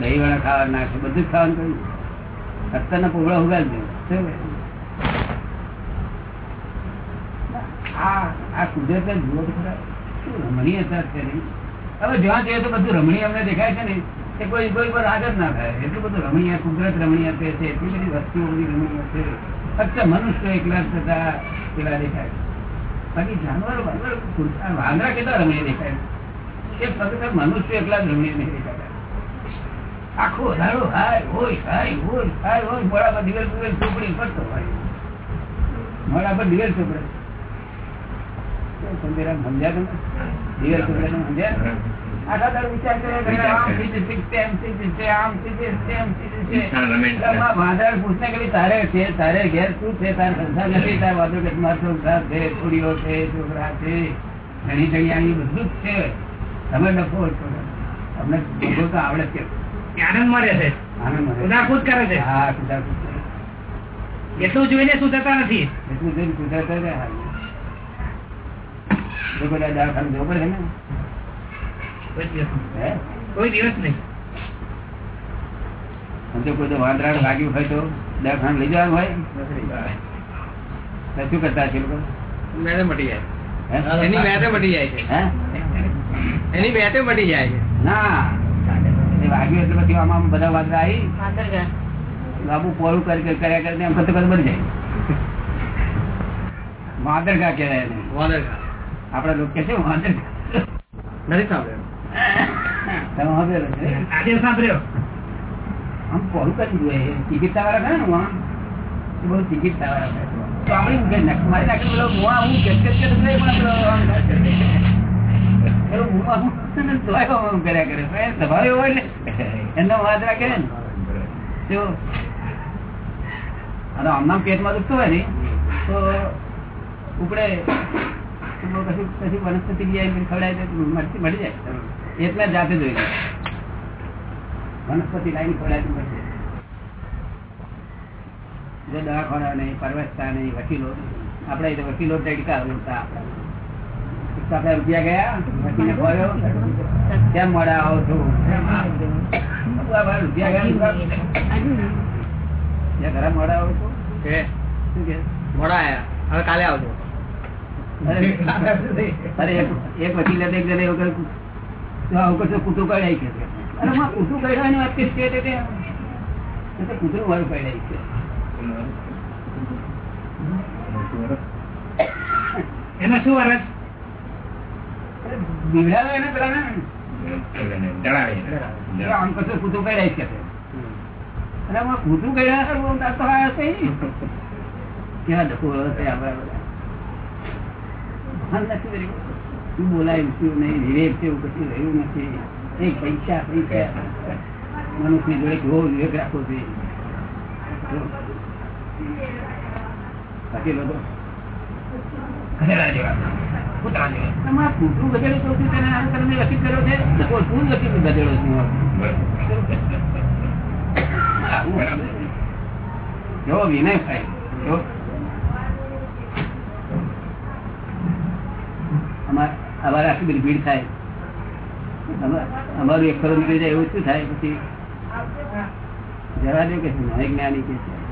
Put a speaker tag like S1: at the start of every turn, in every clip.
S1: દહીં વાળા ખાવા નાખે બધું ખાવાનું કહ્યું અત્યારના પોગળા ઉગાડજો શું આ કુદરત જુઓ તો ખરા. શું રમણીયતા છે નહીં હવે જ્યાં જોઈએ તો બધું રમણીય અમને દેખાય છે ને તે કોઈ કોઈ પર આગળ ના થાય. એટલું બધું રમણીય, કુદરત રમણીય છે એટલી બધી વસ્તુઓ રમણીય છે. ફક્ત મનુષ્ય એકલા થતા એવા દેખાય બાકી જાનવર વાંદરા કેટલા રમણીય દેખાય એ ફક્ત મનુષ્ય એકલા જ રમણીય નહીં દેખાતા આખો દાડો હાય હોય હાય હોય હાય હોય મોડા પર દિવેલ દિવેલ ચોપડી પડતો હોય. મોડા પર દિવેલ ચોપડે. સમજ્યા સમજ્યા તમે? દિવેલ ચોપડે સમજ્યા? આખા દાડો વિચાર કરે કે આમ થઈ તેમ થઈ જશે, આમ થઈ તેમ થઈ જશે. એટલે પૂછને કે તારે છે તારે ઘેર શું છે? તારે સંસાર નથી તારે વાંધો કે મારો સંસાર છે છોડીઓ છે છોકરા છે ઘણી જગ્યાએ બધું જ છે. તમે નફો તમને બધું તો આવડે છે.
S2: આનંદ છે? કરે છે. એટલું જોઈને સુધરતા નથી.
S1: એટલું જોઈને લાગ્યું હોય તો દવાખાને લઈ જવાનું હોય. તો શું કરતા છે લોકો?
S3: મટી જાય. એની બેટે મટી જાય છે.
S1: હે?
S3: એની બેટે મટી જાય છે.
S1: ના. વાગ્યું એટલે પછી આમાં બધા વાંદરા આવી બાબુ પોળું કરી કરી કર્યા કરીને એમ કરતો કરતો બની જાય. વાદરગા કહેવાય એને.
S3: વાદરગા
S1: આપડા લોકો કે છે વાદરગા
S3: નથી સાંભળ્યું.
S1: તમે
S2: આજે સાંભળ્યો.
S1: આમ પોળું કરી જોઈએ ટિકિટ વાળા ખરા ને? બહુ ચિકિત્સા વાળા તો આપણે મારી નાખે પેલો મુઆ હું કેસ કેસ પણ પેલો કર્યા કરે. સ્વભાવ એવો એટલે એમનો વાંદરા રાખે ને? જો અને આમનામ પેટમાં દુખતું હોય ને, તો તો કશું કશું વનસ્પતિ તો મરચી મળી જાય. એટલે જાતે જોઈ વનસ્પતિ લાઈન ખવડાવી મળશે જો દવાખાના નહીં પરવસતા નહીં વકીલો, આપણે તો વકીલો તડકા ઉડતા આપણા. આપણે રૂપિયા ગયા વકીલને ફર્યો કેમ મોડા આવો છો? રૂપિયા ગયા ઘરે મોડા આવો છો.
S3: કે
S1: શું કે?
S3: હવે કાલે આવજો.
S1: અરે એક વકીલે એક જણે એવું "તો આવું કશું કૂતરું કઢાઈ કે છે." અરે માં કૂતરું કઢાવાની વાત તો કૂતરું વાળું કઢાઈ છે.
S2: એનો શું
S1: અરે બીવડાવે એને નહીં. બધા. શું વિવેક છે એવું કશું રહ્યું નથી. પૈસા પૈસા. મનુષ્યની જોડે કેવો વિવેક રાખવો જોઈએ. બાકી તો ગધેડા જેવા. કૂતરા જેવા. કૂતરું ગધેડું કહું તેને આમ કર્યો છે? તો તું ગધેડો છું? આવું. વિનય થાય અમારે આખી બધી ભીડ થાય. અમા- અમારું એક કરોડ નીકળી જાય એવું શું થાય? પછી જવા દે કે છે જ્ઞાની કે છે.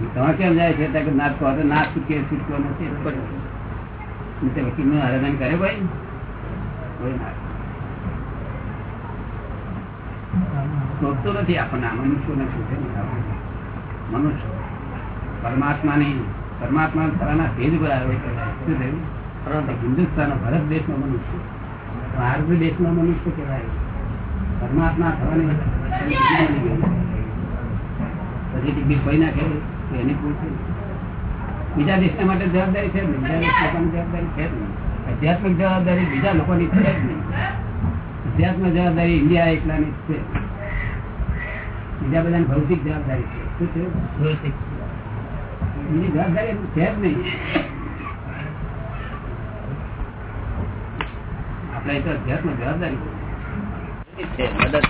S1: તમે કેમ જાય છે? ત્યાં કે ના કહો તો ના છૂટકે છૂટકો નથી. વકીલનું આરાધન કરે ભાઈ. કોઈ ના. શોધતો નથી આપણને આ મનુષ્યોને શોધે. મનુષ્ય. પરમાત્માની પરમાત્મા થવાના ભેદ પર આવે છે શું થયું? પરંતુ હિન્દુસ્તાન ભારત દેશનો મનુષ્ય. ભારત દેશનો મનુષ્ય કહેવાય. પરમાત્મા થવાની પછી ટિકિટ કોઈ નાખે તો એની પૂછે બીજા દેશના માટે જવાબદારી છે બીજા દેશ લોકોની જવાબદારી છે આધ્યાત્મિક જવાબદારી બીજા લોકોની છે જ નહીં. અધ્યાત્મ જવાબદારી ઇન્ડિયા એકલાની છે. બીજા બધાની ભૌતિક જવાબદારી છે. શું છે? બીજી જવાબદારી છે જ નહીં. આપણે તો અધ્યાત્મ જવાબદારી છે. મદદ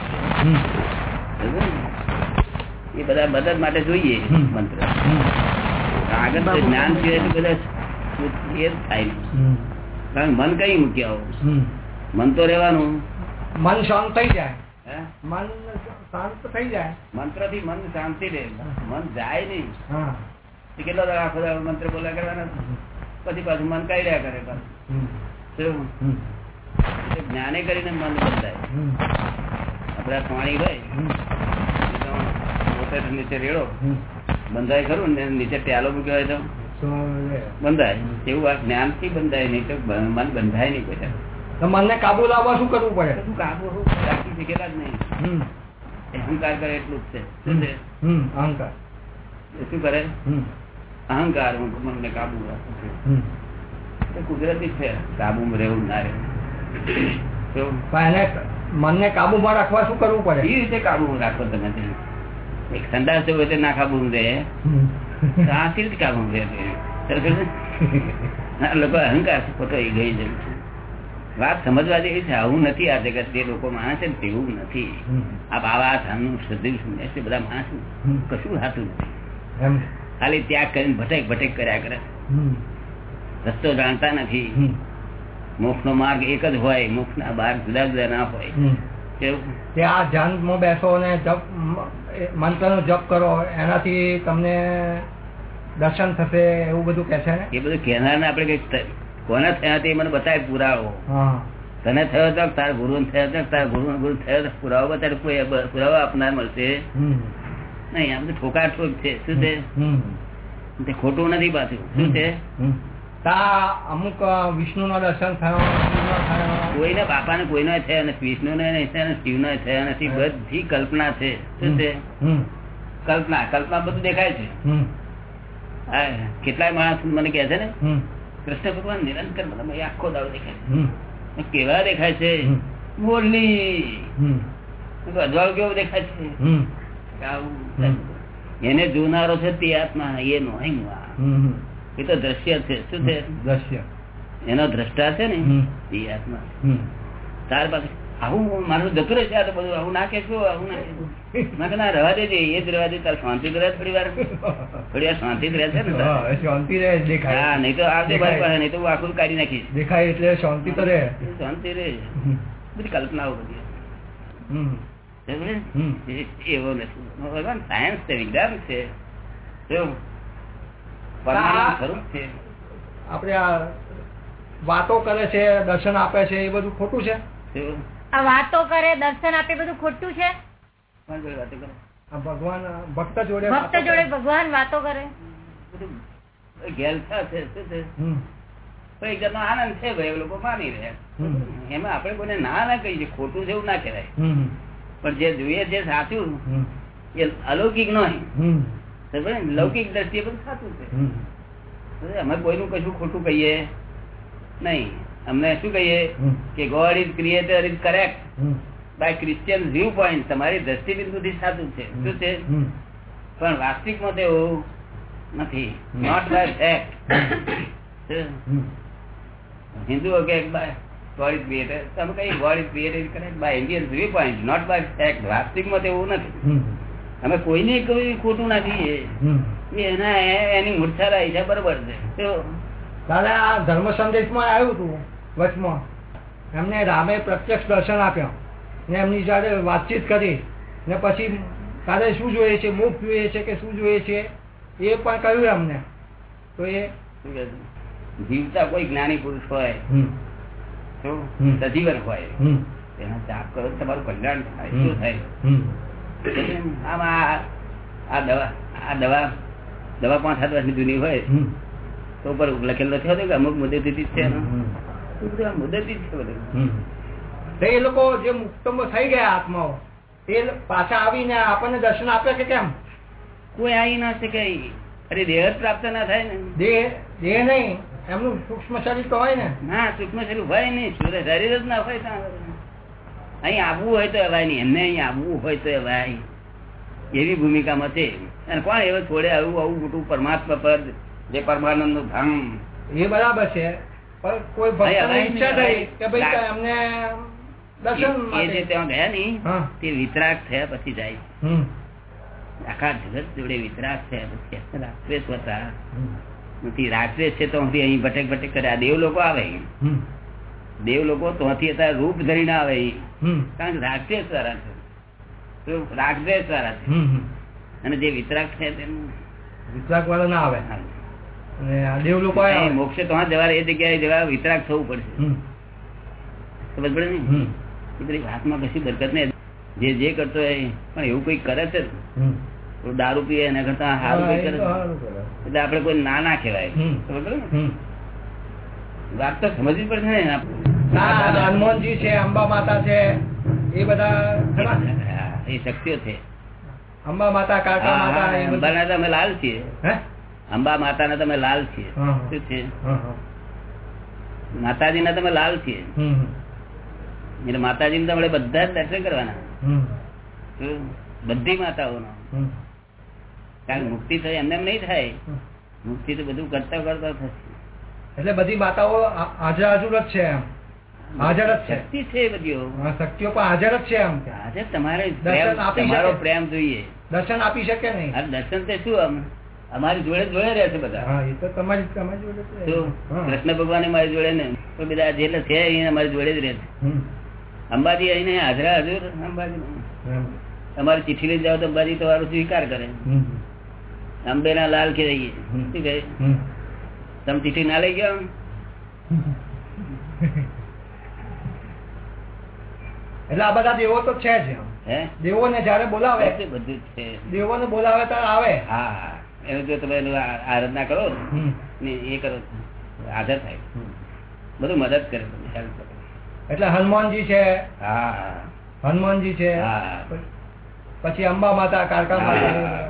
S1: એ બધા મદદ માટે જોઈએ મંત્ર. આગળ તો જ્ઞાન છે બધા એ થાય કારણ મન કઈ મૂકી આવું મન તો રહેવાનું.
S4: મન શાંત થઈ જાય? મન શાંત થઈ જાય.
S1: મંત્રથી મન શાંતિ રહે. મન જાય નહીં. કેટલો દાડો આખો મંત્ર બોલા કરવાના? પછી પાછું મન કરે પાછું. શું?
S4: હમ.
S1: એટલે જ્ઞાને કરીને મન
S4: હમ.
S1: આપડે પાણી હોય. તો નીચે રેડો. બંધાય ખરું ને નીચે પ્યાલો મૂક્યો હોય તો? બંધાય. એવું આ જ્ઞાનથી બંધાય નહીં તો મન બંધાય નહીં કોઈ
S4: મનને કાબુ લાવવા શું કરવું પડે?
S1: શું કાબુ રાખી શકેલા જ નહીં. અહંકાર કરે એટલું જ છે. શું છે?
S4: હમ. અહંકાર.
S1: શું કરે? અહંકાર હું મનને કાબુ રાખું છું. એ કુદરતી છે. કાબુમાં રહેવું ના રહેવું
S4: મનને કાબુમાં રાખવા શું કરવું પડે?
S1: એ રીતે કાબુ રાખો તમે. એક સંદાસ જવું તો ના કાબુ રહે આ કાબુ રહે લોકો અહંકાર ખોટો ગઈ જેમ વાત સમજવા જેવી છે આવું નથી આ જગત. જે લોકો માણસ છે ને તેવું નથી. આ બાવા ધામનું શ્રદ્ધેવ છે? બધા માણસ કશું હાથું નથી. ખાલી ત્યાગ કરીને ભટેક ભટેક કર્યા કરે. રસ્તો જાણતા નથી.
S4: મુખ
S1: મોક્ષ નો માર્ગ એક જ હોય મોક્ષ ના બાર જુદા જુદા ના હોય.
S4: બેસો જપ મંત્રનો જપ કરો એનાથી તમને દર્શન થશે એવું બધું કે છે
S1: એ બધું કહેનાર આપણે કઈ કોને થયા તે મને બતાવે પુરાવો. તને થયો તો તારા ગુરુ થયો તો તારા ગુરુ ગુરુ થયો તો પુરાવો બતાવે પુરાવો આપનાર મળશે. નહીં આ બધું ઠોકા ઠોક છે. શું છે? ખોટું નથી પાછું. શું છે.
S4: તા અમુક વિષ્ણુ નો દર્શન થયો શિવનો
S1: બાપા ને કોઈનો થયો નથી વિષ્ણુ ને નથી શિવનો થયો નથી બધી કલ્પના છે. શું છે? કલ્પના. કલ્પના બધું દેખાય છે. કેટલાય માણસ મને કે છે ને કૃષ્ણ ભગવાન નિરંતર મને આખો દાડો દેખાય છે. કેવા દેખાય છે. મોરલી. અજવાળ કેવો દેખાય છે. એને જોનારો છે તે આત્મા એ
S4: નો.
S1: એ તો દ્રશ્ય છે. શું છે?
S4: દ્રશ્ય.
S1: એનો દ્રષ્ટા છે ને એ આત્મા. તાર પાસે આવું મારું જતું રહેશે આ તો બધું આવું ના કહેશો આવું ના કહેશો. મેં ના રહેવા દેજે એ જ રહેવા દે તાર શાંતિ રહે થોડી વાર. થોડી વાર શાંતિ જ રહેશે ને
S4: શાંતિ રહે
S1: હા
S4: દેખાય
S1: નહીં તો આવજે
S4: દેખાય.
S1: મારી પાસે નહીં તો હું આખું કાઢી નાખીશ.
S4: દેખાય એટલે શાંતિ તો રહે.
S1: શાંતિ રહે. બધી કલ્પનાઓ બધી. એવો નથી. ભગવાન સાયન્સ છે વિજ્ઞાન છે. શું? પરમાણુ
S4: આપણે આ વાતો કરે છે દર્શન આપે છે એ બધું ખોટું છે?
S5: આ વાતો કરે દર્શન આપે બધું ખોટું છે?
S1: કોણ જોડે વાતો કરે?
S4: આ ભગવાન ભક્ત જોડે
S5: ભક્ત જોડે ભગવાન વાતો કરે?
S1: બધું છે શું છે? એક જાતનો આનંદ છે ભાઈ એ લોકો માની રહ્યા. એમાં આપણે કોઈને ના ના કહીએ ખોટું છે એવું ના કહેવાય. પણ જે જોઈએ છે સાચું એ અલૌકિક નહીં? લૌકિક દ્રષ્ટિએ બધું સાચું છે. અમે કોઈનું કશું ખોટું કહીએ નહીં. અમને શું કહીએ? કે God is creator is correct by Christian viewpoint તમારી દ્રષ્ટિબિંદુથી સાચું છે. શું છે. પણ વાસ્તવિકમાં તો એવું નથી. નોટ બાય ફેક્ટ
S4: હિન્દુ
S1: હિન્દુઓ કે ગોડ ઇઝ ક્રિએટર તમે કઈ God is creator correct by Indian viewpoint not by fact વાસ્તવિકમાં તો એવું નથી. અમે કોઈને કોઈ ખોટું નથી. એના એની મૂર્છા છે બરોબર છે.
S4: દાદા આ ધર્મ સંદેશમાં આવ્યું હતું વચમાં. એમને રામે પ્રત્યક્ષ દર્શન આપ્યા. ને એમની સાથે વાતચીત કરી. ને પછી તારે શું જોઈએ છે મુખ જોઈએ છે કે શું જોઈએ છે એ પણ કહ્યું એમને. તો એ?
S1: જીવતા કોઈ જ્ઞાની પુરુષ હોય તો સજીવન હોય. એના જાપ કરો તમારું કલ્યાણ થાય. શું થાય. આમાં આ- દવા આ દવા દવા પાંચ સાત વર્ષની જૂની હોય તો ઉપર લખેલો થયો હતો કે અમુક મુદતી છે મુદતી જ છે બધું.
S4: એ લોકો જે મુક્તમાં થઈ ગયા આત્માઓ એ પાછા આવીને આપણને દર્શન આપે કે કેમ?
S1: કોઈ આવી ના શકે. અરે દેહ પ્રાપ્ત ના થાય ને.
S4: દેહ દેહ નહીં એમનું સૂક્ષ્મ શરીર તો હોય ને.
S1: ના સૂક્ષ્મ શરીર હોય નહીં. શરીર જ ના હોય ત્યાં. અહીં આવવું હોય તો અવાય નહીં. એમને અહીં આવવું હોય તો અવાય એવી ભૂમિકામાં છે. અને કોણ એવો છોડે આવું આવું મોટું પરમાત્મા પદ જે પરમાનંદનું ધામ
S4: એ બરાબર છે. પણ કોઈ ઈચ્છા થઈ કે ભાઈ
S1: લાગ-
S4: દર્શન
S1: એ- એ જે ત્યાં ગયા ની તે વિતરાગ થયા પછી જાય. આખા જગત જોડે વિતરાગ થયા પછી. રાત્રે સ્વતા નથી રાત્રે છે તો અહીં ભટેક ભટેક કરે. આ દેવ લોકો આવે. દેવ લોકો ત્યાંથી અત્યારે રૂપ ધરીને આવે કારણ કે રાક્ષસ વાળા છે. રાક્ષસ વાળા છે. અને જે વિતરાક છે તેનું
S4: વિતરાક વાળા ના આવે. દેવ લોકો આયા
S1: અહીં
S4: હોય.
S1: મોક્ષે તો જવા એ જગ્યાએ જવા વિતરાગ થવું પડશે.
S4: હમ.
S1: પડે ને? એ બધી હાથમાં કશી બરકત નહીં. જે જે કરતો હોય પણ એવું કોઈ કરે છે? દારૂ પીએ એના કરતા સારું
S4: હા,
S1: કોઈ કરે. એટલે આપડે કોઈ ના ના કહેવાય. સમજ પડે ને? વાત તો સમજવી પડશે ને
S4: હનુમાનજી છે અંબા માતા છે એ બધા
S1: એ શક્તિઓ છે.
S4: અંબા માતા કાકા માતા.
S1: અંબાના તમે લાલ છીએ. અંબા માતા ના તમે લાલ છીએ. શું છે?
S4: માતાજી
S1: ના તમે લાલ છીએ. એટલે માતાજી તમારે બધા જ દર્શન કરવાના. બધી માતાઓનો. કારણ મુક્તિ થાય એમને એમ નહીં થાય. મુક્તિ તો બધું કરતા કરતા થશે.
S4: એટલે બધી માતાઓ આજુ જ છે એમ. હાજર જ
S1: શક્તિ છે બધીઓ
S4: શક્તિઓ પણ હાજર જ છે એમ. કે.
S1: તમારે પ્રેમ- તમારો પ્રેમ જોઈએ.
S4: દર્શન આપી શકે નહીં.
S1: આ દર્શન તે શું આમ? અમારી જોડે જ જોડે રહે છે બધા.
S4: એ તો તમારી તમારી જોડે જ છે.
S1: શું?
S4: હા.
S1: કૃષ્ણ ભગવાન મારી જોડે ને બધા જેટલા છે એ અમારી જોડે જ રહે છે. અંબાજી અહીં હાજરા હજુર અંબાજી
S4: તમારી
S1: અમારી ચિઠ્ઠી લઈ જાઓ તો અંબાજી તમારો સ્વીકાર કરે. અંબે ના લાલ કે રહીએ. શું કહે? તમે ચિઠ્ઠી ના લઈ ગયા
S4: એટલે આ બધા દેવો તો છે જ એમ.
S1: હે?
S4: દેવોને જયારે બોલાવે
S1: બધું છે.
S4: દેવો ને બોલાવે ત્યારે આવે.
S1: હા એનું જો તમે એનું આરાધના કરો ને એ કરો આદર થાય. બધું મદદ કરે તમે હેલ્પ કરે.
S4: એટલે હનુમાનજી છે.
S1: હા
S4: હનુમાનજી છે.
S1: હા.
S4: પછી અંબા માતા કારકા માતા.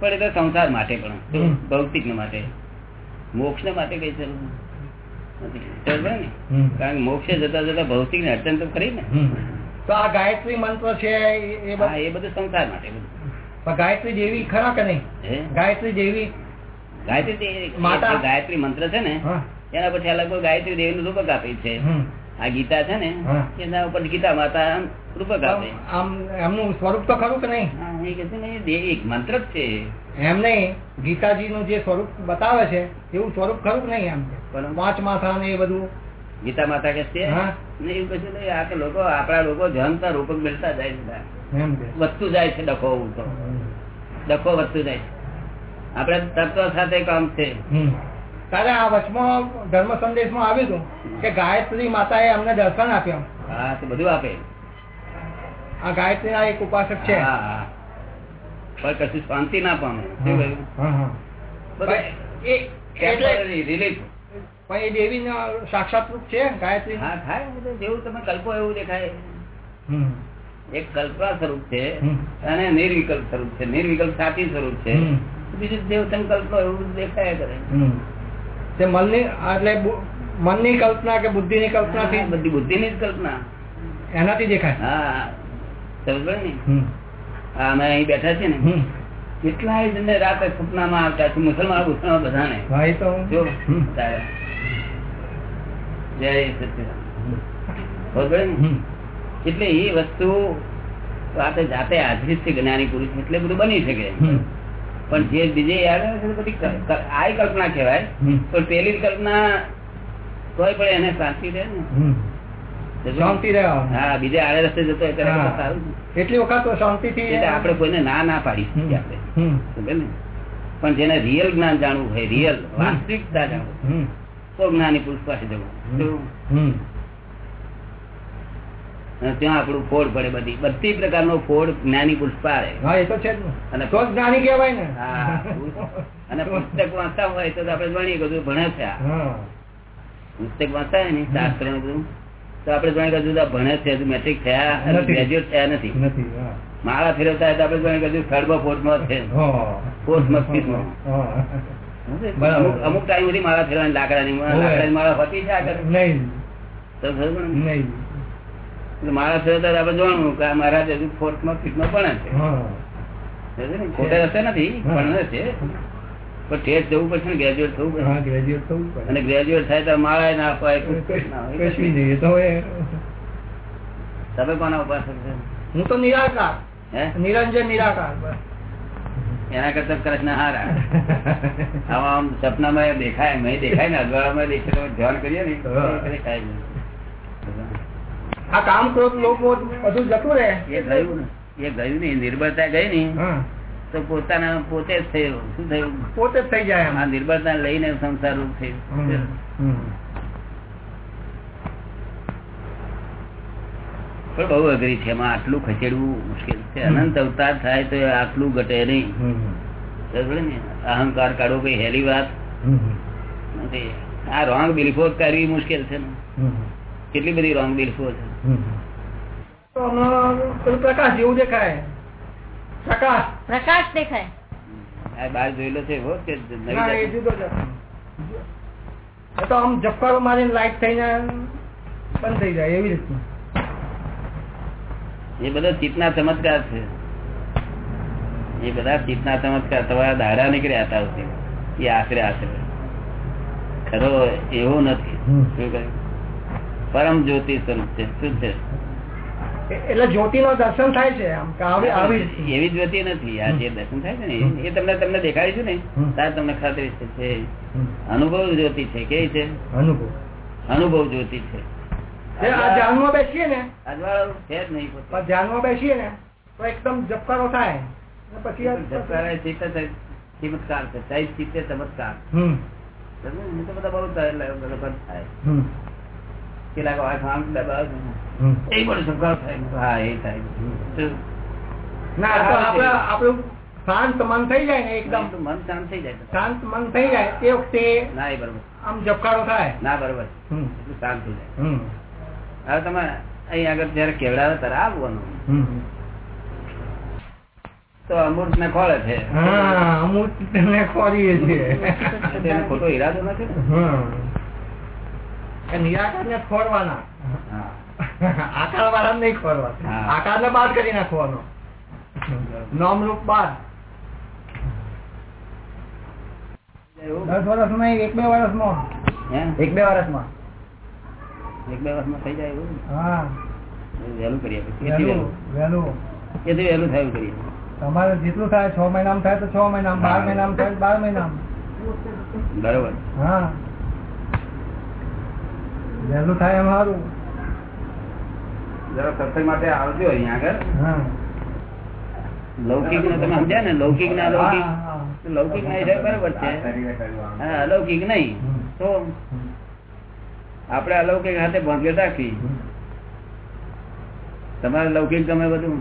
S1: પણ એ તો સંસાર માટે પણ. ભૌતિક માટે. મોક્ષ માટે કઈ જરૂર નથી સમજ્યા ને?
S4: હમ.
S1: કારણ કે મોક્ષે જતા જતા ભૌતિક ને અડચણ તો ખરી ને.
S4: તો આ ગાયત્રી મંત્ર છે એ- બધું-
S1: સંસાર માટે.
S4: ગાયત્રી દેવી ખરા કે નહીં? ગાયત્રી દેવી
S1: ગાયત્રી
S4: માતા.
S1: ગાયત્રી મંત્ર છે ને એના પછી અલગ ગાયત્રી દેવી નું રૂપક આપે છે. આ ગીતા છે ને એના ઉપર ગીતા માતા રૂપક આપે.
S4: આમ એમનું સ્વરૂપ તો ખરું કે નહીં?
S1: એ કહે છે ને એક મંત્ર જ છે.
S4: એમ નહીં ગીતાજીનું જે સ્વરૂપ બતાવે છે એવું સ્વરૂપ ખરું નહીં એમ પાંચ માથા ને એ બધું?
S1: ગીતા માતા કે છે? એવું કશું નહીં આ લોકો આપણા લોકો જનતા રૂપક મેળતા જાય છે બધા.
S4: એમ કે?
S1: વધતું જાય છે ડખો ઉલટો ડખો વધતું જાય છે. તત્વ સાથે કામ છે.
S4: તારે આ વચમાં ધર્મ સંદેશમાં આવ્યું હતું કે ગાયત્રી માતા એ અમને દર્શન આપ્યા.
S1: હા તો બધું આપે.
S4: આ ગાયત્રી ના એક ઉપાસક છે.
S1: હા. પણ કશું શાંતિ ના પામે. બધું
S4: પણ એ- એટલે
S1: temporary relief.
S4: પણ એ દેવીનો સાક્ષાત રૂપ છે ગાયત્રી?
S1: હા થાય. જેવું તમે કલ્પો એવું દેખાય. એક કલ્પના સ્વરૂપ છે. અને નિર્વિકલ્પ સ્વરૂપ છે. નિર્વિકલ્પ સાચી સ્વરૂપ છે. બીજું દેવ સંકલ્પ એવું દેખાય કરે.
S4: તે મનની એટલે મનની કલ્પના કે બુદ્ધિની
S1: ની
S4: કલ્પનાથી
S1: બધી બુદ્ધિની જ કલ્પના.
S4: એનાથી દેખાય.
S1: હા સમજ ને?
S4: હમ.
S1: હા, અમે અહીં બેઠા છે ને
S4: હમ.
S1: કેટલાય જણને રાતે સપનામાં આવતા છે મુસલમાન ગુસ્સામાં બધાને
S4: ભાઈ તો
S1: જો તારે. જય?
S4: હમ.
S1: એટલે એ વસ્તુ આપણે જાતે હાજરી છે જ્ઞાની પુરુષ એટલે બધું બની શકે પણ જે બીજે યાદ આવે બધી આય કલ્પના કહેવાય. પણ પેલી કલ્પના તોય પણ એને શાંતિ રહે ને.
S4: શાંતિ રહે
S1: હા બીજે આડે રસ્તે જતો હોય ત્યારે
S4: હા.
S1: તો સારું. ને.
S4: એટલી વખત તો શાંતિથી
S1: એટલે આપણે કોઈને ના ના પાડી આપણે ને? પણ જેને રિયલ જ્ઞાન જાણવું હોય રિયલ વાસ્તવિકતા જાણવું તો જ્ઞાની પુરુષ પાસે જવું. ત્યાં આપણું ફોડ પડે બધી. બધી પ્રકારનો ફોડ જ્ઞાની પુરુષ પાડે.
S4: ને.
S1: અને
S4: તો જ્ઞાની કહેવાય ને.
S1: અને પુસ્તક વાંચતા હોય તો આપણે જાણીએ બધું ભણે છે પુસ્તક વાંચતા હોય ને શાસ્ત્ર બધું. તો આપણે જાણીએ કે હજુ તો આ ભણે છે મેટ્રિક થયા ગ્રેજ્યુએટ થયા નથી. માળા ફેરવતા હોય તો આપણે જાણીએ થર્ડમાં ફોર્થમાં છે. ફોર્થમાં. અમુક ટાઈમ સુધી માળા ફેરવાની લાકડાની. લાકડાની માળા હોતી છે આગળ? માળા ફેરવતા આપણે જોવાનું કે મારા મહારાજ હજુ ફોર્થમાં ફિફ્થમાં ભણે છે.
S4: હા.
S1: સમજે ને? ખોટે રસ્તે નથી ભણે છે. પણ ટેસ્ટ જવું પડશે ને ગ્રેજ્યુએટ થવું
S4: પડે ગ્રેજ્યુએટ થવું પડે.
S1: અને ગ્રેજ્યુએટ થાય તો માળા ના અપાય ના.
S4: કશું જોઈએ તો
S1: તમે કોના ઉપાસક છે?
S4: હું તો નિરાકાર.
S1: હે?
S4: નિરંજન નિરાકાર
S1: એના કરતા કૃષ્ણ હારા. આમ આમ સપનામાં દેખાય મેં દેખાય ને અજવાળામાં દેખાય તો ધ્યાન કરીએ ને દેખાય નહીં.
S4: આ કામ ક્રોધ લોકો બધું જતું રહે.
S1: એ ગયું ને એ ગયું નહીં નિર્બળતા ગઈ ને
S4: હા.
S1: તો પોતાના પોતે જ થયું. શું થયું?
S4: પોતે થઈ જાય
S1: આ નિર્બળતા લઈને સંસાર રૂપ થયું. પણ બહુ અઘરી છે. એમાં આટલું ખસેડવું મુશ્કેલ છે. અનંત અવતાર થાય તો આટલું ઘટે નહીં? અહંકાર કાઢો કઈ હેલી વાત? નથી. આ રોંગ બિલીફો કરવી મુશ્કેલ છે ને. કેટલી બધી રોંગ બિલીફો છે
S4: પ્રકાશ જેવું દેખાય. પ્રકાશ.
S5: પ્રકાશ દેખાય.
S1: આ બહાર જોયેલો છે એવો કે
S4: તો આમ જપકારો મારીને લાઈટ થઈને બંધ થઈ જાય એવી રીતનું.
S1: એ બધો ચિતના ચમત્કાર છે. એ બધા ચિતના ચમત્કાર તમારા દાડા નીકળ્યા હતા એ આશરે આશરે. ખરો એવું નથી. શું કહ્યું? પરમ જ્યોતિ સ્વરૂપ છે શું છે?
S4: એટલે જ્યોતિ નો દર્શન થાય છે.
S1: એવી જ્યોતિ નથી. આ જે દર્શન થાય છે ને એ- તમને તમને દેખાડીશું ને. ત્યારે તમને ખાતરી છે અનુભવ જ્યોતિ છે. કેવી છે?
S4: અનુભવ.
S1: અનુભવ જ્યોતિ છે.
S4: ધ્યાનમાં બેસીએ ને.
S1: અજવાળો છે જ નહીં
S4: ધ્યાનમાં બેસીએ ને તો એકદમ જપકારો થાય. પછી
S1: ચમત્કાર છે ચમત્કાર.
S4: હમ.
S1: સમજ્યો તો બધા બહુ થાય. કેટલાક વાત આમ દબાવે. એ પણ સંભાળ થાય હા એ થાય
S4: ના આપણું શાંત મન થઈ જાય ને એકદમ.
S1: મન શાંત થઈ જાય
S4: શાંત મન થઈ જાય તે વખતે
S1: ના એ બરોબર.
S4: આમ જપકારો થાય.
S1: ના બરોબર. એટલું શાંત થઈ જાય. હવે તમે અહીં આગળ જયારે કેવડાવે ત્યારે આવવાનું તો અમૃત ને ખોળે છે.
S4: અમૃત ને ખોરીએ છીએ.
S1: તેનો ખોટો ઈરાદો નથી
S4: નિરાકાર ને ખોરવાના. આકાર વાળા નહીં ખોરવા આકાર ને બાદ કરી નાખવાનો. નામ રૂપ બાદ. દસ વર્ષમાં એક બે વર્ષમાં.
S1: માં
S4: એક બે વર્ષમાં.
S1: એક બે વર્ષમાં થઈ જાય એવું?
S4: હા.
S1: વહેલું કરીએ.
S4: વહેલું
S1: વહેલું?
S4: વહેલું.
S1: એથી વહેલું થયું કરીએ.
S4: તમારે જેટલું થાય છ મહિનામાં થાય તો છ મહિનામાં બાર મહિનામાં થાય બાર મહિનામાં.
S1: બરોબર.
S4: હા. વહેલું થાય એમ સારું.
S1: જરા સત્સંગ માટે આવજો અહીંયા આગળ. લૌકિક ના તમે સમજ્યા ને? લૌકિક ના અલૌકિક. લૌકિક ના બરોબર છે. હા અલૌકિક નહીં. તો આપણે અલૌકિક હાથે ભાંગ્ય રાખી તમારે લૌકિક ગમે બધું.